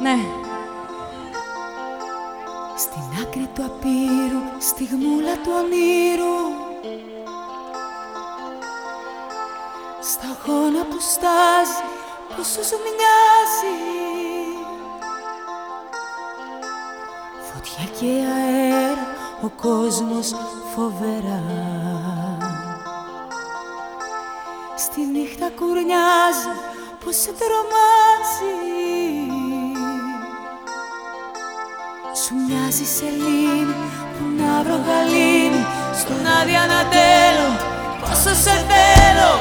Ναι. Στην άκρη του απείρου, στη γμούλα του ονείρου. Στα γόνα που στάζει, πόσο σου μοιάζει Φωτιά και αέρα, ο κόσμος φοβερά. Στη νύχτα κουρνιάζει, πως σε τρομάζει Σου μοιάζει σελήνη που να βρω γαλήνη. Στον άδεια να τέλω πόσο σε θέλω